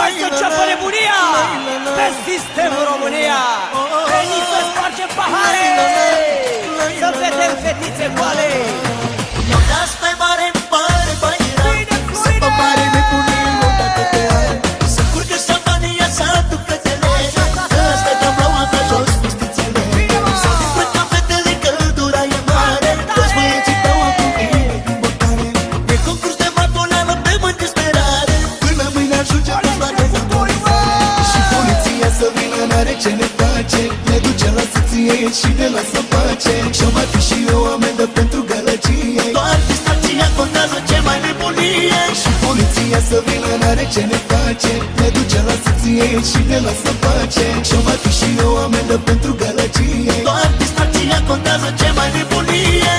Hai să înceapă nebunia Pe sistemul România Veniți să vină, n-are ce ne face? Ne duce la secție și ne lasă în pace. Și-o mai fi și o amendă pentru gălăgie. Doar distracția contează ce mai nebunie. Și poliția să vină, n-are ce ne face. Ne duce la secție și ne lasă în pace. Și-o mai fi și o amendă pentru gălăgie. Doar distracția contează ce mai nebunie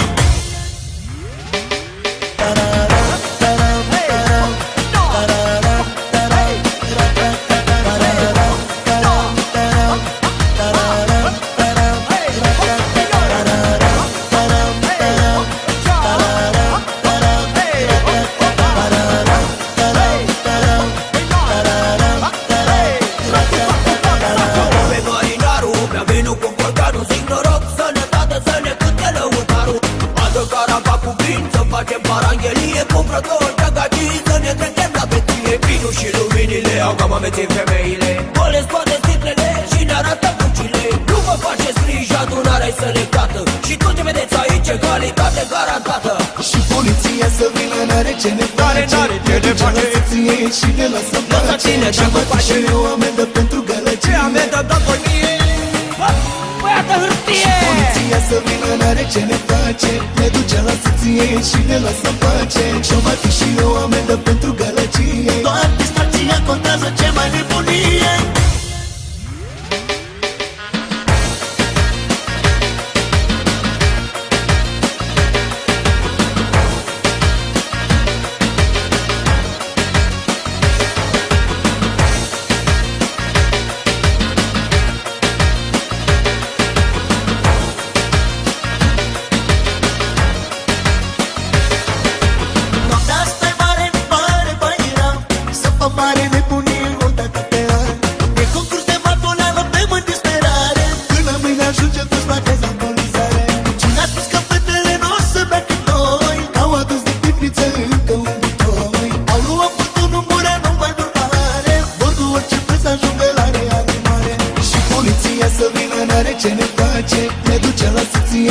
la beție Vinul și luminile Au cam amețit femeile. Golesc toate sticlele Și ne arată bucile Nu vă faceți griji Adunarea-i selectată. Și tot ce vedeți aici E calitate garantată. Și poliția să vină, n-are ce ne face. N-are ce ne duce face. la secție și ne lasă în Lasă pace tine, Și dacă mai fi face. și o amendă pentru gălăgie. Ce amendă am dat voi mie? Bă, Băiată hârtie! Poliția să vină, n-are ce ne face. Ne duce la secție și ne lasă în pace Și-o mai fi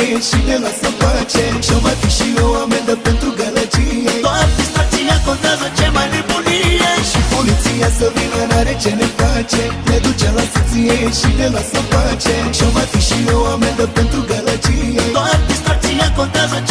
la secție și ne lasă în pace. Și-o mai fi și o amendă pentru gălăgie. Doar distracția contează ce mai nebunie. Și poliția să vină, n-are ce ne face. Ne duce la secție și ne lasă în pace. Și-o mai fi și o amendă pentru gălăgie. Doar distracția contează ce mai nebunie